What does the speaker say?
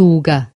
Tuga